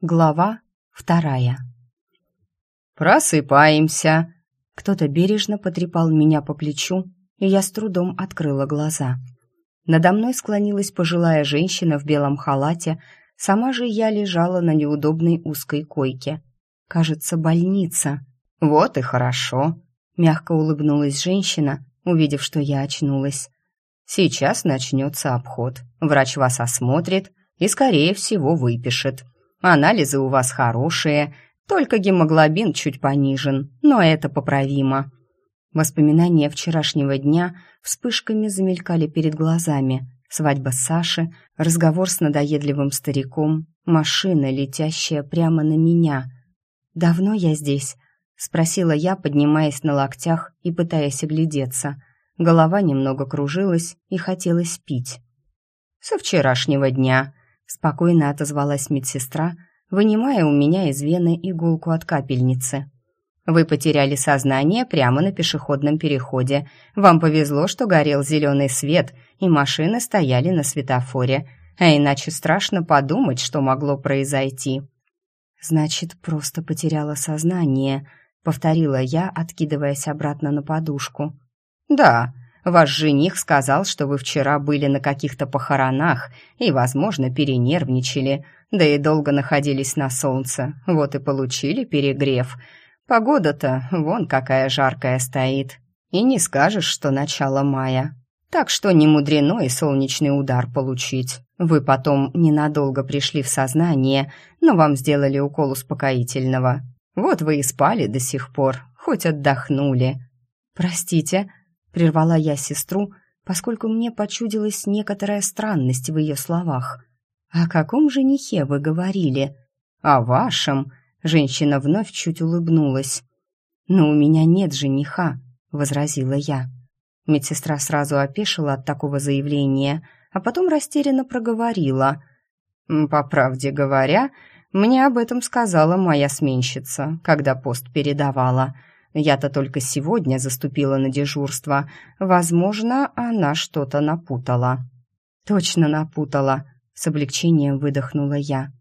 Глава вторая. «Просыпаемся!» Кто-то бережно потрепал меня по плечу, и я с трудом открыла глаза. Надо мной склонилась пожилая женщина в белом халате, сама же я лежала на неудобной узкой койке. Кажется, больница. «Вот и хорошо!» Мягко улыбнулась женщина, увидев, что я очнулась. «Сейчас начнется обход. Врач вас осмотрит и, скорее всего, выпишет. Анализы у вас хорошие, только гемоглобин чуть понижен, но это поправимо». Воспоминания вчерашнего дня вспышками замелькали перед глазами. Свадьба Саши, разговор с надоедливым стариком, машина, летящая прямо на меня. «Давно я здесь?» — спросила я, поднимаясь на локтях и пытаясь оглядеться. Голова немного кружилась и хотелось пить. «Со вчерашнего дня», — спокойно отозвалась медсестра, вынимая у меня из вены иголку от капельницы. «Вы потеряли сознание прямо на пешеходном переходе. Вам повезло, что горел зеленый свет, и машины стояли на светофоре. А иначе страшно подумать, что могло произойти». «Значит, просто потеряла сознание», — повторила я, откидываясь обратно на подушку. «Да, ваш жених сказал, что вы вчера были на каких-то похоронах и, возможно, перенервничали, да и долго находились на солнце, вот и получили перегрев. Погода-то вон какая жаркая стоит. И не скажешь, что начало мая. Так что не мудрено и солнечный удар получить. Вы потом ненадолго пришли в сознание, но вам сделали укол успокоительного. Вот вы и спали до сих пор, хоть отдохнули. Простите, прервала я сестру, поскольку мне почудилась некоторая странность в ее словах. «О каком женихе вы говорили?» «О вашем», — женщина вновь чуть улыбнулась. «Но у меня нет жениха», — возразила я. Медсестра сразу опешила от такого заявления, а потом растерянно проговорила. «По правде говоря, мне об этом сказала моя сменщица, когда пост передавала. Я-то только сегодня заступила на дежурство. Возможно, она что-то напутала». «Точно напутала», — с облегчением выдохнула я.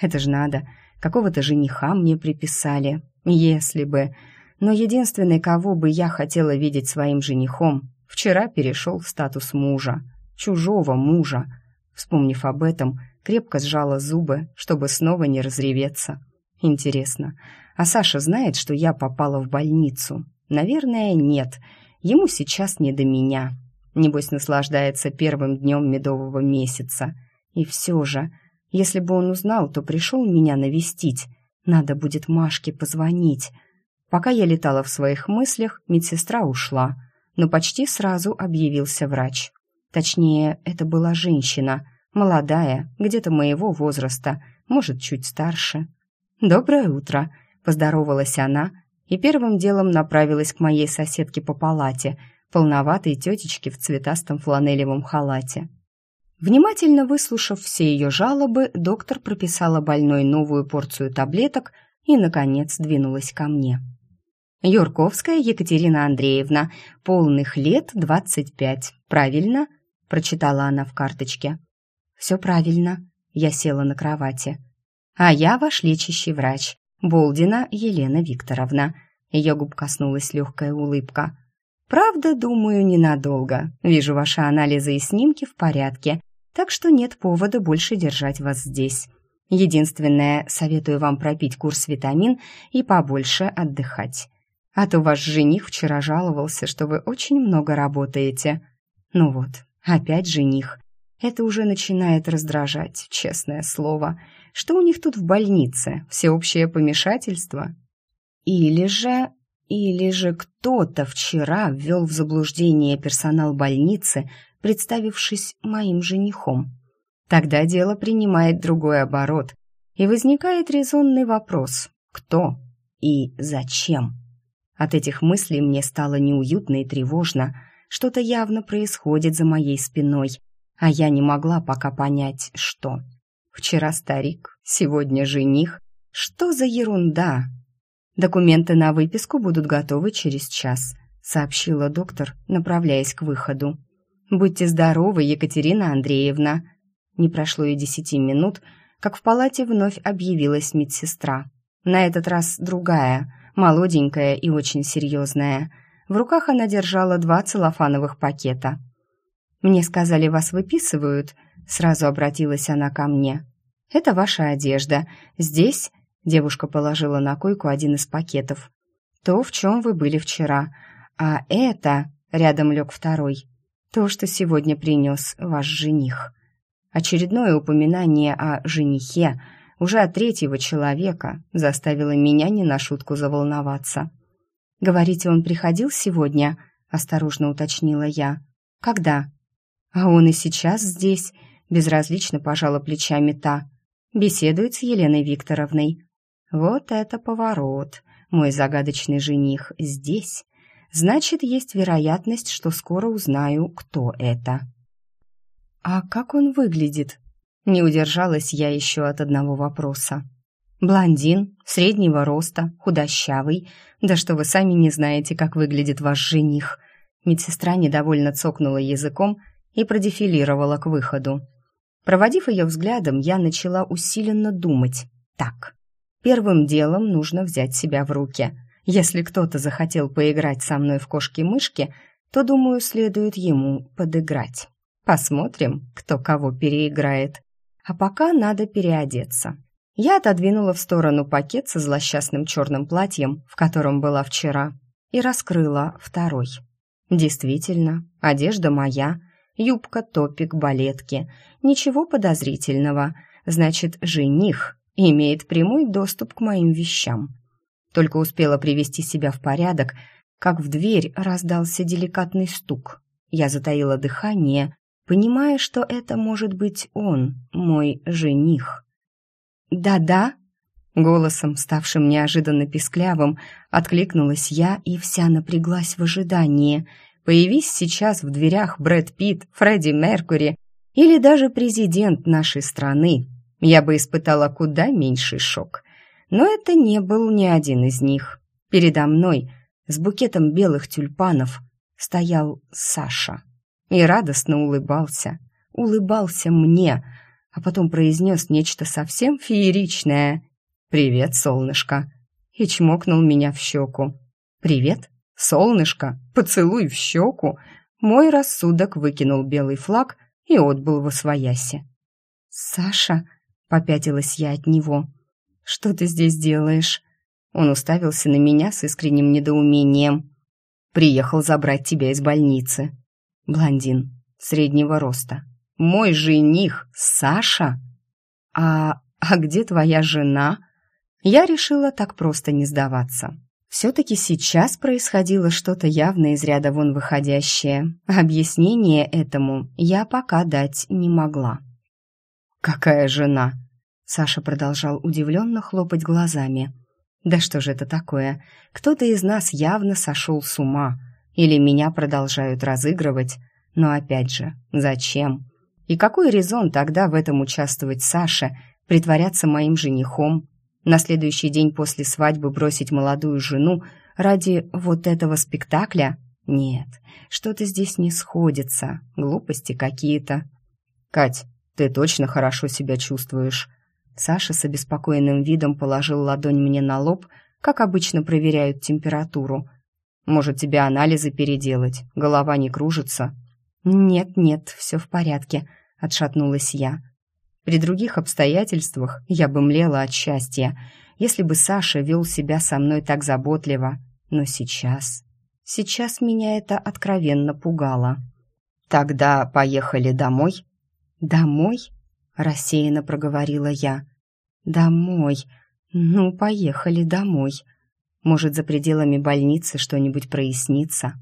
«Это ж надо, какого-то жениха мне приписали. Если бы...» Но единственный, кого бы я хотела видеть своим женихом, вчера перешел в статус мужа, чужого мужа. Вспомнив об этом, крепко сжала зубы, чтобы снова не разреветься. Интересно, а Саша знает, что я попала в больницу? Наверное, нет. Ему сейчас не до меня. Небось, наслаждается первым днем медового месяца. И все же, если бы он узнал, то пришел меня навестить. Надо будет Машке позвонить. Пока я летала в своих мыслях, медсестра ушла, но почти сразу объявился врач. Точнее, это была женщина, молодая, где-то моего возраста, может, чуть старше. «Доброе утро», Поздоровалась она и первым делом направилась к моей соседке по палате, полноватой тетечке в цветастом фланелевом халате. Внимательно выслушав все ее жалобы, доктор прописала больной новую порцию таблеток и, наконец, двинулась ко мне. «Юрковская Екатерина Андреевна, полных лет двадцать пять, правильно?» – прочитала она в карточке. «Все правильно», – я села на кровати. «А я ваш лечащий врач. Болдина Елена Викторовна. Ее губ коснулась легкая улыбка. «Правда, думаю, ненадолго. Вижу ваши анализы и снимки в порядке, так что нет повода больше держать вас здесь. Единственное, советую вам пропить курс витамин и побольше отдыхать. А то ваш жених вчера жаловался, что вы очень много работаете. Ну вот, опять жених. Это уже начинает раздражать, честное слово. Что у них тут в больнице? Всеобщее помешательство? Или же... Или же кто-то вчера ввел в заблуждение персонал больницы, представившись моим женихом. Тогда дело принимает другой оборот, и возникает резонный вопрос «Кто и зачем?». От этих мыслей мне стало неуютно и тревожно, что-то явно происходит за моей спиной, а я не могла пока понять, что. Вчера старик, сегодня жених. Что за ерунда? Документы на выписку будут готовы через час, сообщила доктор, направляясь к выходу. Будьте здоровы, Екатерина Андреевна. Не прошло и десяти минут, как в палате вновь объявилась медсестра. На этот раз другая, молоденькая и очень серьезная. В руках она держала два целлофановых пакета. «Мне сказали, вас выписывают», — сразу обратилась она ко мне. «Это ваша одежда. Здесь...» — девушка положила на койку один из пакетов. «То, в чем вы были вчера. А это...» — рядом лег второй. «То, что сегодня принес ваш жених». Очередное упоминание о женихе уже от третьего человека заставило меня не на шутку заволноваться. «Говорите, он приходил сегодня?» — осторожно уточнила я. «Когда?» «А он и сейчас здесь», — безразлично пожала плечами та. «Беседует с Еленой Викторовной». «Вот это поворот! Мой загадочный жених здесь. Значит, есть вероятность, что скоро узнаю, кто это». «А как он выглядит?» Не удержалась я еще от одного вопроса. «Блондин, среднего роста, худощавый. Да что вы сами не знаете, как выглядит ваш жених». Медсестра недовольно цокнула языком и продефилировала к выходу. Проводив ее взглядом, я начала усиленно думать. «Так, первым делом нужно взять себя в руки. Если кто-то захотел поиграть со мной в кошки-мышки, то, думаю, следует ему подыграть». Посмотрим, кто кого переиграет. А пока надо переодеться. Я отодвинула в сторону пакет со злосчастным черным платьем, в котором была вчера, и раскрыла второй. Действительно, одежда моя, юбка, топик, балетки. Ничего подозрительного. Значит, жених имеет прямой доступ к моим вещам. Только успела привести себя в порядок, как в дверь раздался деликатный стук. Я затаила дыхание понимая, что это может быть он, мой жених. «Да-да», — голосом, ставшим неожиданно писклявым, откликнулась я и вся напряглась в ожидании. Появись сейчас в дверях Брэд Питт, Фредди Меркури или даже президент нашей страны, я бы испытала куда меньший шок. Но это не был ни один из них. Передо мной, с букетом белых тюльпанов, стоял Саша и радостно улыбался. Улыбался мне, а потом произнес нечто совсем фееричное. «Привет, солнышко!» и чмокнул меня в щеку. «Привет, солнышко! Поцелуй в щеку!» Мой рассудок выкинул белый флаг и отбыл во свояси. «Саша!» — попятилась я от него. «Что ты здесь делаешь?» Он уставился на меня с искренним недоумением. «Приехал забрать тебя из больницы», блондин, среднего роста. Мой жених Саша? А, а где твоя жена? Я решила так просто не сдаваться. Все-таки сейчас происходило что-то явно из ряда вон выходящее. Объяснение этому я пока дать не могла. «Какая жена?» Саша продолжал удивленно хлопать глазами. «Да что же это такое? Кто-то из нас явно сошел с ума. Или меня продолжают разыгрывать. Но опять же, зачем? И какой резон тогда в этом участвовать Саше, притворяться моим женихом, на следующий день после свадьбы бросить молодую жену ради вот этого спектакля? Нет, что-то здесь не сходится, глупости какие-то. «Кать, ты точно хорошо себя чувствуешь?» Саша с обеспокоенным видом положил ладонь мне на лоб, как обычно проверяют температуру – может, тебе анализы переделать? Голова не кружится?» «Нет-нет, все в порядке», — отшатнулась я. При других обстоятельствах я бы млела от счастья, если бы Саша вел себя со мной так заботливо. Но сейчас... Сейчас меня это откровенно пугало. «Тогда поехали домой?» «Домой?» — рассеянно проговорила я. «Домой. Ну, поехали домой». Может, за пределами больницы что-нибудь прояснится.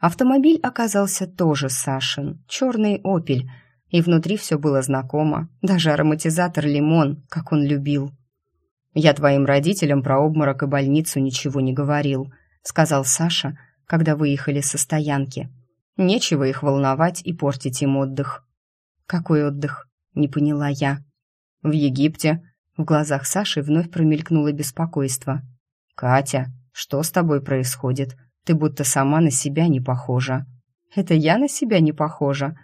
Автомобиль оказался тоже Сашин, черный «Опель», и внутри все было знакомо, даже ароматизатор «Лимон», как он любил. «Я твоим родителям про обморок и больницу ничего не говорил», сказал Саша, когда выехали со стоянки. «Нечего их волновать и портить им отдых». «Какой отдых?» — не поняла я. «В Египте». В глазах Саши вновь промелькнуло беспокойство. «Катя, что с тобой происходит? Ты будто сама на себя не похожа». «Это я на себя не похожа?»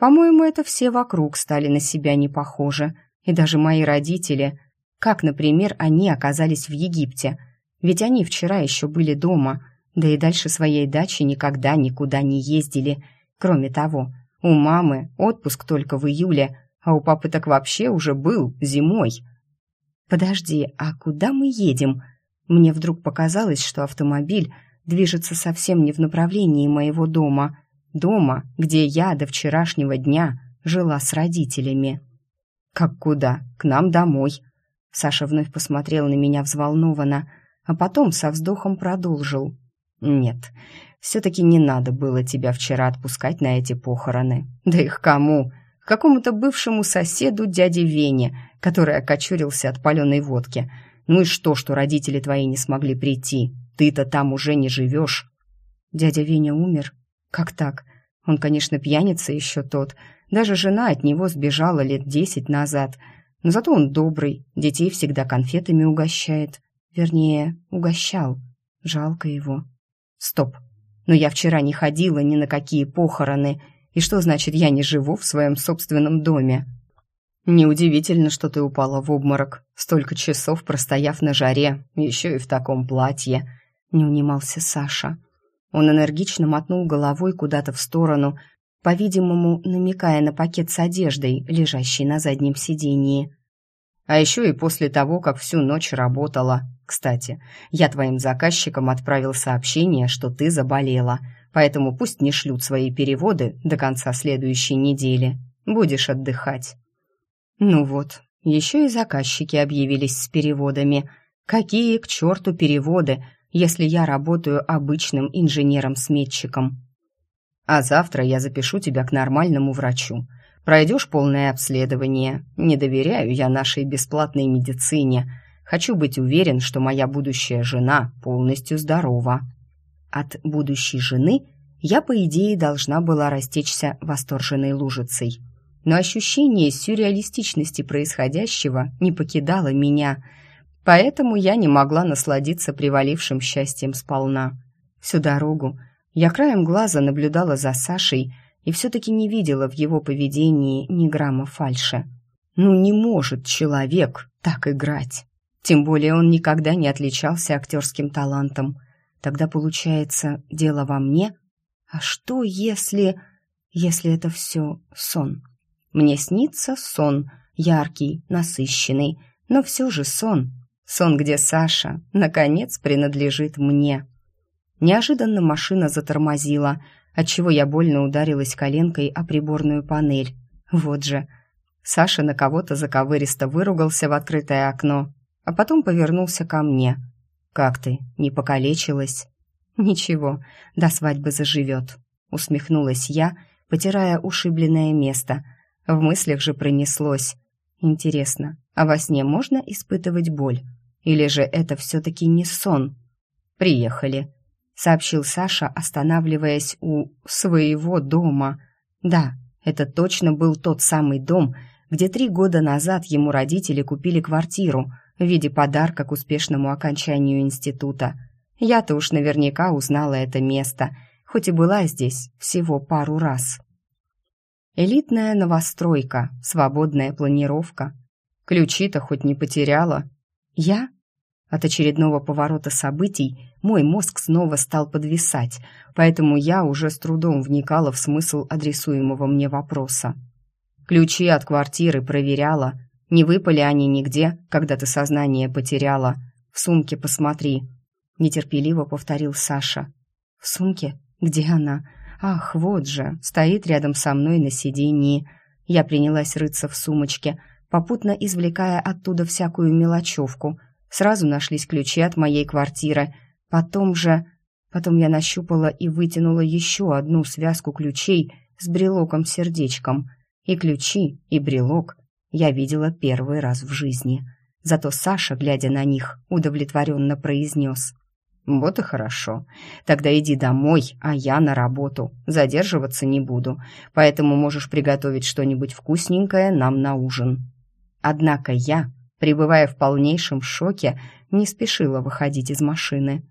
«По-моему, это все вокруг стали на себя не похожи», И даже мои родители, как, например, они оказались в Египте. Ведь они вчера еще были дома, да и дальше своей дачи никогда никуда не ездили. Кроме того, у мамы отпуск только в июле, а у папы так вообще уже был зимой. «Подожди, а куда мы едем?» Мне вдруг показалось, что автомобиль движется совсем не в направлении моего дома. Дома, где я до вчерашнего дня жила с родителями. «Как куда? К нам домой». Саша вновь посмотрел на меня взволнованно, а потом со вздохом продолжил. «Нет, все-таки не надо было тебя вчера отпускать на эти похороны. Да их кому? Какому-то бывшему соседу дяде Вене, который окочурился от паленой водки. Ну и что, что родители твои не смогли прийти? Ты-то там уже не живешь». «Дядя Веня умер? Как так? Он, конечно, пьяница еще тот. Даже жена от него сбежала лет десять назад. Но зато он добрый, детей всегда конфетами угощает. Вернее, угощал. Жалко его». «Стоп! Но я вчера не ходила ни на какие похороны. И что значит, я не живу в своем собственном доме?» «Неудивительно, что ты упала в обморок, столько часов простояв на жаре, еще и в таком платье», — не унимался Саша. Он энергично мотнул головой куда-то в сторону, по-видимому, намекая на пакет с одеждой, лежащий на заднем сидении. «А еще и после того, как всю ночь работала. Кстати, я твоим заказчикам отправил сообщение, что ты заболела, поэтому пусть не шлют свои переводы до конца следующей недели. Будешь отдыхать». Ну вот, еще и заказчики объявились с переводами. Какие к черту переводы, если я работаю обычным инженером-сметчиком? А завтра я запишу тебя к нормальному врачу. Пройдешь полное обследование. Не доверяю я нашей бесплатной медицине. Хочу быть уверен, что моя будущая жена полностью здорова. От будущей жены я, по идее, должна была растечься восторженной лужицей но ощущение сюрреалистичности происходящего не покидало меня, поэтому я не могла насладиться привалившим счастьем сполна. Всю дорогу я краем глаза наблюдала за Сашей и все-таки не видела в его поведении ни грамма фальши. Ну не может человек так играть. Тем более он никогда не отличался актерским талантом. Тогда получается, дело во мне? А что если... если это все сон? Мне снится сон, яркий, насыщенный, но все же сон. Сон, где Саша, наконец, принадлежит мне. Неожиданно машина затормозила, отчего я больно ударилась коленкой о приборную панель. Вот же. Саша на кого-то заковыристо выругался в открытое окно, а потом повернулся ко мне. «Как ты, не покалечилась?» «Ничего, до свадьбы заживет», — усмехнулась я, потирая ушибленное место — в мыслях же пронеслось. Интересно, а во сне можно испытывать боль? Или же это все-таки не сон? «Приехали», — сообщил Саша, останавливаясь у своего дома. «Да, это точно был тот самый дом, где три года назад ему родители купили квартиру в виде подарка к успешному окончанию института. Я-то уж наверняка узнала это место, хоть и была здесь всего пару раз». Элитная новостройка, свободная планировка. Ключи-то хоть не потеряла. Я? От очередного поворота событий мой мозг снова стал подвисать, поэтому я уже с трудом вникала в смысл адресуемого мне вопроса. Ключи от квартиры проверяла. Не выпали они нигде, когда ты сознание потеряла. В сумке посмотри. Нетерпеливо повторил Саша. В сумке? Где она? Ах, вот же, стоит рядом со мной на сиденье. Я принялась рыться в сумочке, попутно извлекая оттуда всякую мелочевку. Сразу нашлись ключи от моей квартиры. Потом же... Потом я нащупала и вытянула еще одну связку ключей с брелоком-сердечком. И ключи, и брелок я видела первый раз в жизни. Зато Саша, глядя на них, удовлетворенно произнес. «Вот и хорошо. Тогда иди домой, а я на работу. Задерживаться не буду, поэтому можешь приготовить что-нибудь вкусненькое нам на ужин». Однако я, пребывая в полнейшем шоке, не спешила выходить из машины.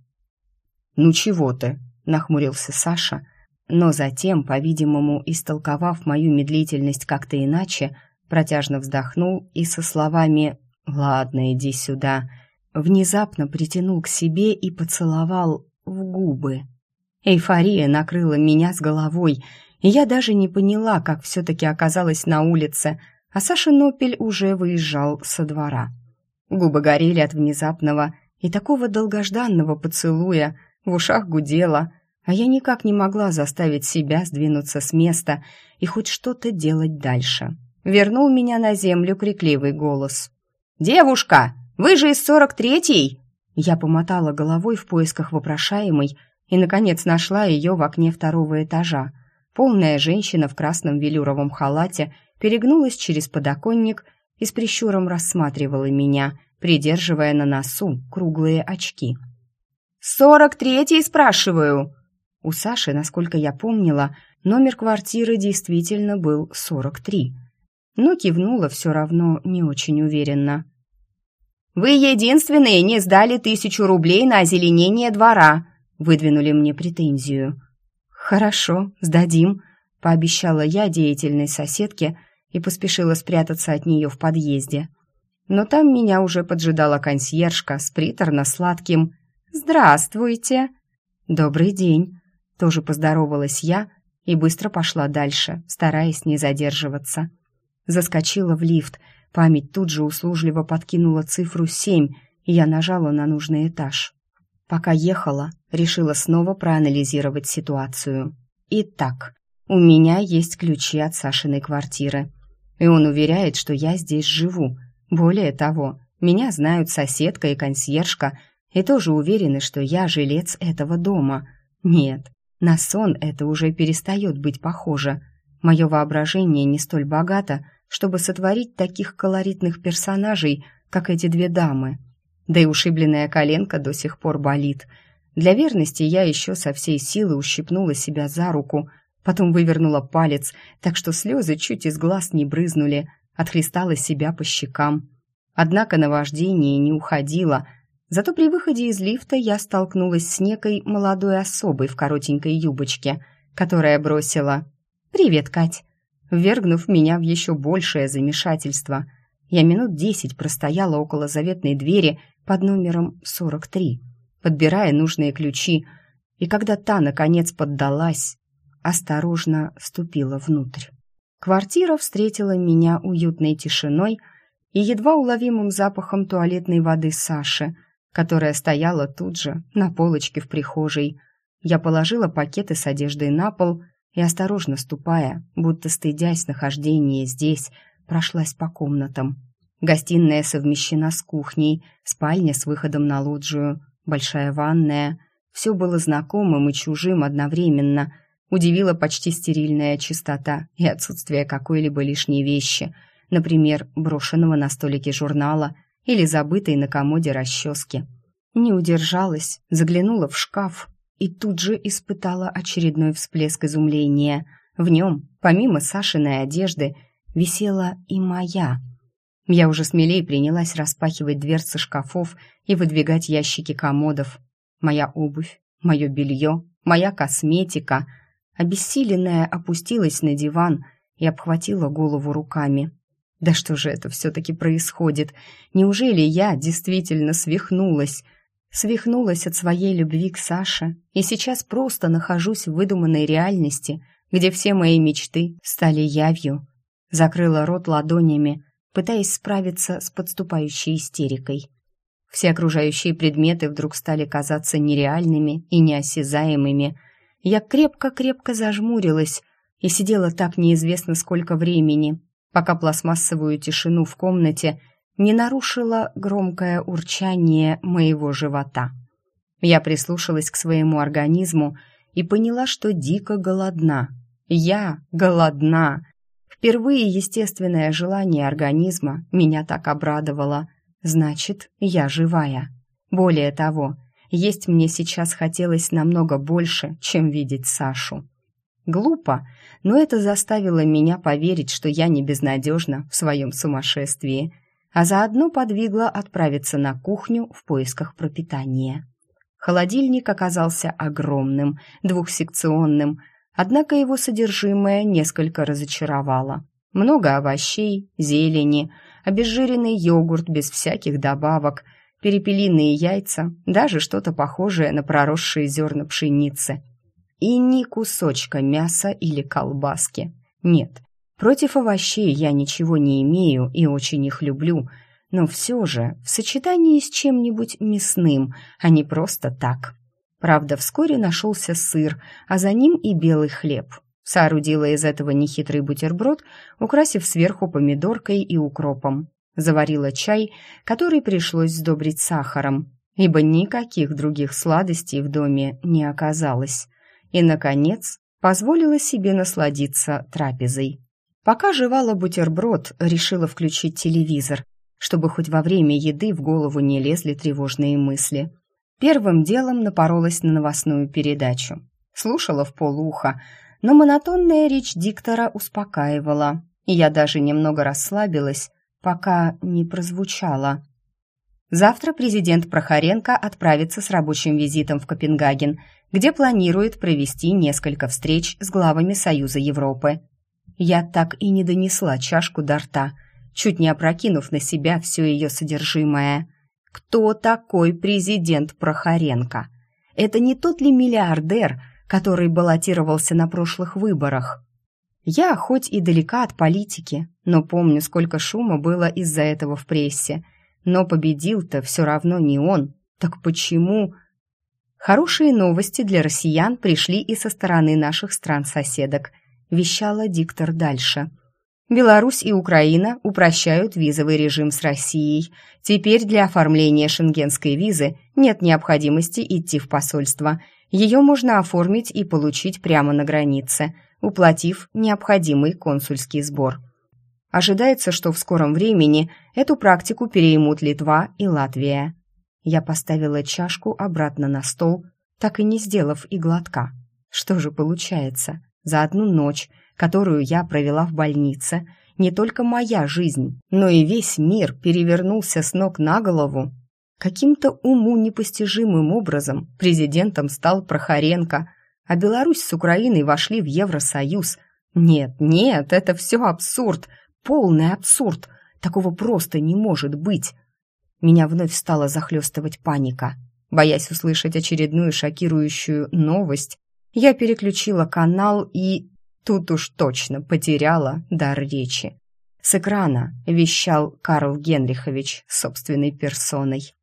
«Ну чего ты?» — нахмурился Саша, но затем, по-видимому, истолковав мою медлительность как-то иначе, протяжно вздохнул и со словами «Ладно, иди сюда», внезапно притянул к себе и поцеловал в губы. Эйфория накрыла меня с головой, и я даже не поняла, как все-таки оказалась на улице, а Саша Нопель уже выезжал со двора. Губы горели от внезапного и такого долгожданного поцелуя, в ушах гудело, а я никак не могла заставить себя сдвинуться с места и хоть что-то делать дальше. Вернул меня на землю крикливый голос. «Девушка, вы же из сорок третьей!» Я помотала головой в поисках вопрошаемой и, наконец, нашла ее в окне второго этажа. Полная женщина в красном велюровом халате перегнулась через подоконник и с прищуром рассматривала меня, придерживая на носу круглые очки. «Сорок третий, спрашиваю!» У Саши, насколько я помнила, номер квартиры действительно был сорок три, но кивнула все равно не очень уверенно. «Вы единственные не сдали тысячу рублей на озеленение двора», выдвинули мне претензию. «Хорошо, сдадим», — пообещала я деятельной соседке и поспешила спрятаться от нее в подъезде. Но там меня уже поджидала консьержка с приторно-сладким «Здравствуйте!» «Добрый день!» Тоже поздоровалась я и быстро пошла дальше, стараясь не задерживаться. Заскочила в лифт, память тут же услужливо подкинула цифру семь, и я нажала на нужный этаж. Пока ехала, решила снова проанализировать ситуацию. Итак, у меня есть ключи от Сашиной квартиры. И он уверяет, что я здесь живу. Более того, меня знают соседка и консьержка, и тоже уверены, что я жилец этого дома. Нет, на сон это уже перестает быть похоже. Мое воображение не столь богато, чтобы сотворить таких колоритных персонажей, как эти две дамы. Да и ушибленная коленка до сих пор болит. Для верности я еще со всей силы ущипнула себя за руку, потом вывернула палец, так что слезы чуть из глаз не брызнули, отхлестала себя по щекам. Однако наваждение не уходило — Зато при выходе из лифта я столкнулась с некой молодой особой в коротенькой юбочке, которая бросила «Привет, Кать», ввергнув меня в еще большее замешательство. Я минут десять простояла около заветной двери под номером 43, подбирая нужные ключи, и когда та, наконец, поддалась, осторожно ступила внутрь. Квартира встретила меня уютной тишиной и едва уловимым запахом туалетной воды Саши — которая стояла тут же, на полочке в прихожей. Я положила пакеты с одеждой на пол и, осторожно ступая, будто стыдясь нахождения здесь, прошлась по комнатам. Гостиная совмещена с кухней, спальня с выходом на лоджию, большая ванная. Все было знакомым и чужим одновременно. Удивила почти стерильная чистота и отсутствие какой-либо лишней вещи, например, брошенного на столике журнала – или забытой на комоде расчески. Не удержалась, заглянула в шкаф и тут же испытала очередной всплеск изумления. В нем, помимо Сашиной одежды, висела и моя. Я уже смелее принялась распахивать дверцы шкафов и выдвигать ящики комодов. Моя обувь, мое белье, моя косметика. Обессиленная опустилась на диван и обхватила голову руками. Да что же это все-таки происходит? Неужели я действительно свихнулась? Свихнулась от своей любви к Саше и сейчас просто нахожусь в выдуманной реальности, где все мои мечты стали явью. Закрыла рот ладонями, пытаясь справиться с подступающей истерикой. Все окружающие предметы вдруг стали казаться нереальными и неосязаемыми. Я крепко-крепко зажмурилась и сидела так неизвестно сколько времени, пока пластмассовую тишину в комнате не нарушило громкое урчание моего живота. Я прислушалась к своему организму и поняла, что дико голодна. Я голодна. Впервые естественное желание организма меня так обрадовало. Значит, я живая. Более того, есть мне сейчас хотелось намного больше, чем видеть Сашу. Глупо, но это заставило меня поверить, что я не безнадежна в своем сумасшествии, а заодно подвигло отправиться на кухню в поисках пропитания. Холодильник оказался огромным, двухсекционным, однако его содержимое несколько разочаровало. Много овощей, зелени, обезжиренный йогурт без всяких добавок, перепелиные яйца, даже что-то похожее на проросшие зерна пшеницы. И ни кусочка мяса или колбаски. Нет, против овощей я ничего не имею и очень их люблю, но все же в сочетании с чем-нибудь мясным, а не просто так. Правда, вскоре нашелся сыр, а за ним и белый хлеб. Соорудила из этого нехитрый бутерброд, украсив сверху помидоркой и укропом. Заварила чай, который пришлось сдобрить сахаром, ибо никаких других сладостей в доме не оказалось. И, наконец, позволила себе насладиться трапезой. Пока жевала бутерброд, решила включить телевизор, чтобы хоть во время еды в голову не лезли тревожные мысли. Первым делом напоролась на новостную передачу. Слушала в полуха, но монотонная речь диктора успокаивала, и я даже немного расслабилась, пока не прозвучало. Завтра президент Прохоренко отправится с рабочим визитом в Копенгаген, где планирует провести несколько встреч с главами Союза Европы. Я так и не донесла чашку до рта, чуть не опрокинув на себя все ее содержимое. Кто такой президент Прохоренко? Это не тот ли миллиардер, который баллотировался на прошлых выборах? Я хоть и далека от политики, но помню, сколько шума было из-за этого в прессе. Но победил-то все равно не он. Так почему... Хорошие новости для россиян пришли и со стороны наших стран-соседок, вещала диктор дальше. Беларусь и Украина упрощают визовый режим с Россией. Теперь для оформления шенгенской визы нет необходимости идти в посольство. Ее можно оформить и получить прямо на границе, уплатив необходимый консульский сбор. Ожидается, что в скором времени эту практику переймут Литва и Латвия. Я поставила чашку обратно на стол, так и не сделав и глотка. Что же получается? За одну ночь, которую я провела в больнице, не только моя жизнь, но и весь мир перевернулся с ног на голову. Каким-то уму непостижимым образом президентом стал Прохоренко, а Беларусь с Украиной вошли в Евросоюз. Нет, нет, это все абсурд, полный абсурд. Такого просто не может быть. Меня вновь стала захлестывать паника. Боясь услышать очередную шокирующую новость, я переключила канал и... Тут уж точно потеряла дар речи. С экрана вещал Карл Генрихович собственной персоной.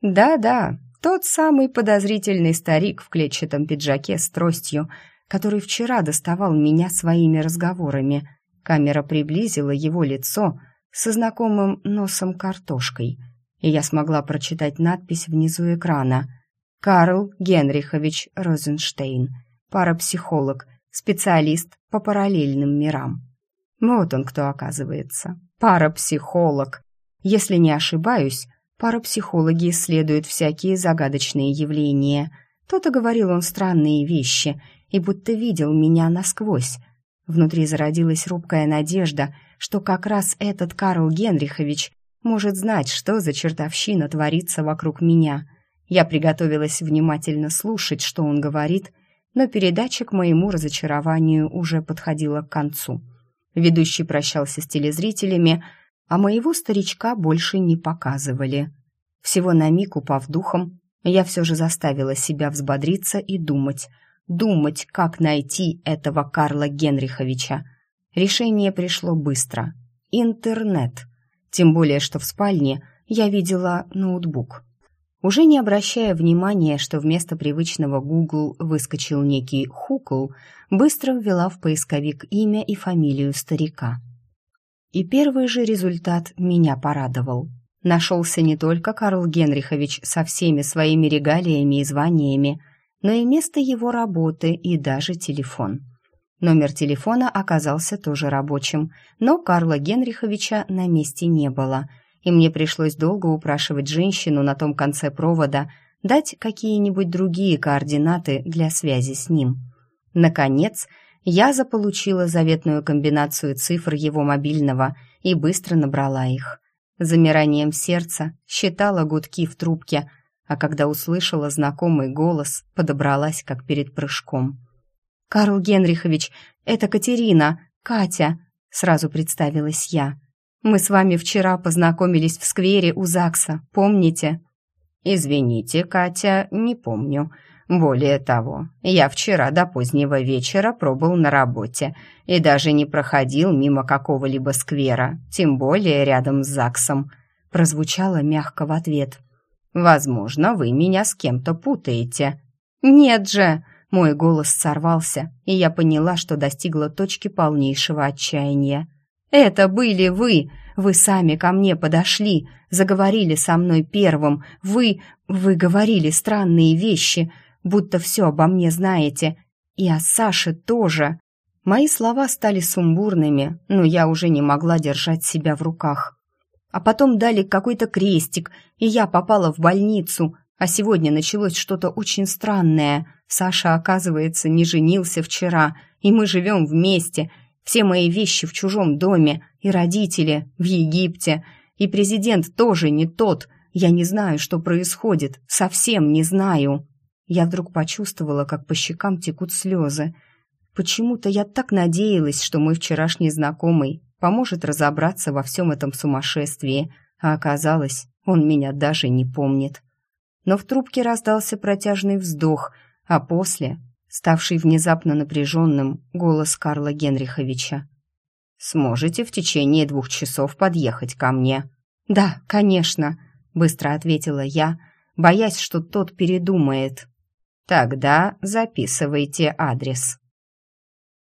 Да-да, тот самый подозрительный старик в клетчатом пиджаке с тростью, который вчера доставал меня своими разговорами. Камера приблизила его лицо со знакомым носом картошкой — и я смогла прочитать надпись внизу экрана. «Карл Генрихович Розенштейн, парапсихолог, специалист по параллельным мирам». Вот он кто оказывается. Парапсихолог. Если не ошибаюсь, парапсихологи исследуют всякие загадочные явления. То-то говорил он странные вещи и будто видел меня насквозь. Внутри зародилась робкая надежда, что как раз этот Карл Генрихович может знать, что за чертовщина творится вокруг меня. Я приготовилась внимательно слушать, что он говорит, но передача к моему разочарованию уже подходила к концу. Ведущий прощался с телезрителями, а моего старичка больше не показывали. Всего на миг упав духом, я все же заставила себя взбодриться и думать, думать, как найти этого Карла Генриховича. Решение пришло быстро. Интернет — тем более, что в спальне я видела ноутбук. Уже не обращая внимания, что вместо привычного Google выскочил некий Хукл, быстро ввела в поисковик имя и фамилию старика. И первый же результат меня порадовал. Нашелся не только Карл Генрихович со всеми своими регалиями и званиями, но и место его работы и даже телефон – Номер телефона оказался тоже рабочим, но Карла Генриховича на месте не было, и мне пришлось долго упрашивать женщину на том конце провода дать какие-нибудь другие координаты для связи с ним. Наконец, я заполучила заветную комбинацию цифр его мобильного и быстро набрала их. Замиранием сердца считала гудки в трубке, а когда услышала знакомый голос, подобралась как перед прыжком. «Карл Генрихович, это Катерина, Катя!» сразу представилась я. «Мы с вами вчера познакомились в сквере у ЗАГСа, помните?» «Извините, Катя, не помню. Более того, я вчера до позднего вечера пробыл на работе и даже не проходил мимо какого-либо сквера, тем более рядом с ЗАГСом», прозвучало мягко в ответ. «Возможно, вы меня с кем-то путаете». «Нет же!» Мой голос сорвался, и я поняла, что достигла точки полнейшего отчаяния. «Это были вы! Вы сами ко мне подошли, заговорили со мной первым. Вы... вы говорили странные вещи, будто все обо мне знаете. И о Саше тоже». Мои слова стали сумбурными, но я уже не могла держать себя в руках. А потом дали какой-то крестик, и я попала в больницу, а сегодня началось что-то очень странное. Саша, оказывается, не женился вчера, и мы живем вместе. Все мои вещи в чужом доме, и родители в Египте, и президент тоже не тот. Я не знаю, что происходит, совсем не знаю. Я вдруг почувствовала, как по щекам текут слезы. Почему-то я так надеялась, что мой вчерашний знакомый поможет разобраться во всем этом сумасшествии, а оказалось, он меня даже не помнит но в трубке раздался протяжный вздох, а после, ставший внезапно напряженным, голос Карла Генриховича. «Сможете в течение двух часов подъехать ко мне?» «Да, конечно», — быстро ответила я, боясь, что тот передумает. «Тогда записывайте адрес».